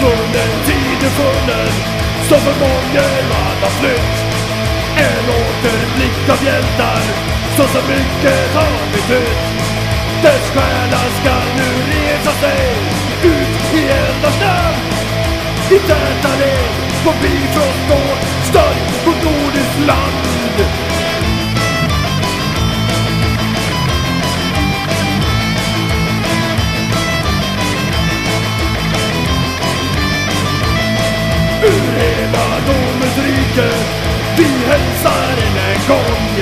funnen som för mången har flytt. En återblick av hjältar som så mycket har betytt. Dess själar ska nu resa sig ut i eldars namn. I täta led på Bifrost och stöld på nordiskt land. Ur hela domens rike vi hälsar än en gång.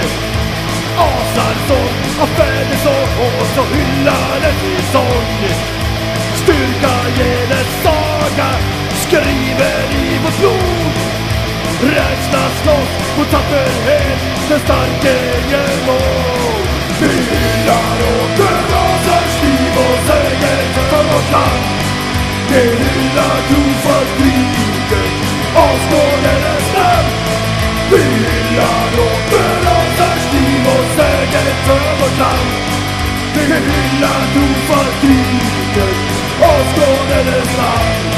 Asar som av fädersång och så hyllar ett i sång. Styrka genets saga skriver i vårt blod. Rädsla slåss mot tapperhet, den starke ger mål Vi hyllar åter rasens liv och seger för vårt land. Vi hyllar trofast kriget, avskådades namn Vi hyllar åter rasens liv och seger för vårt land Vi hyllar trofast kriget, avskådades namn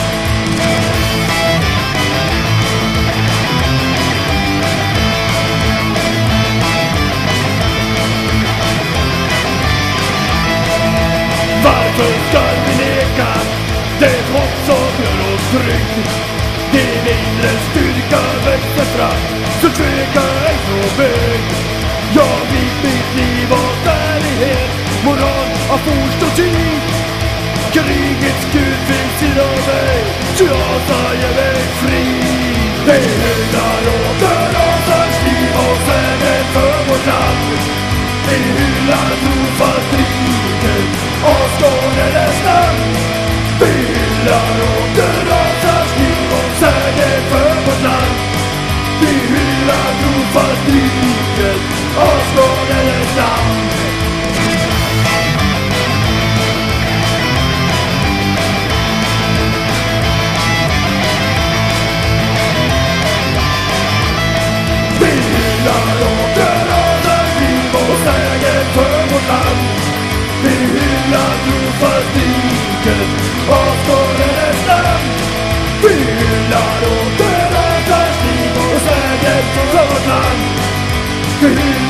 Varför ska ej. Jag vik mitt liv åt ärlighet, moral av forst och tid. Krigets gud finns inom mig, så jag säger mig fri. Det hyllar åter rasans liv och fäder för vårt land. Vi hyllar trofast riket, och skådades namn.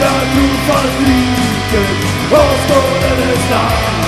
Vi hyllar trofast kriget och skådades namn.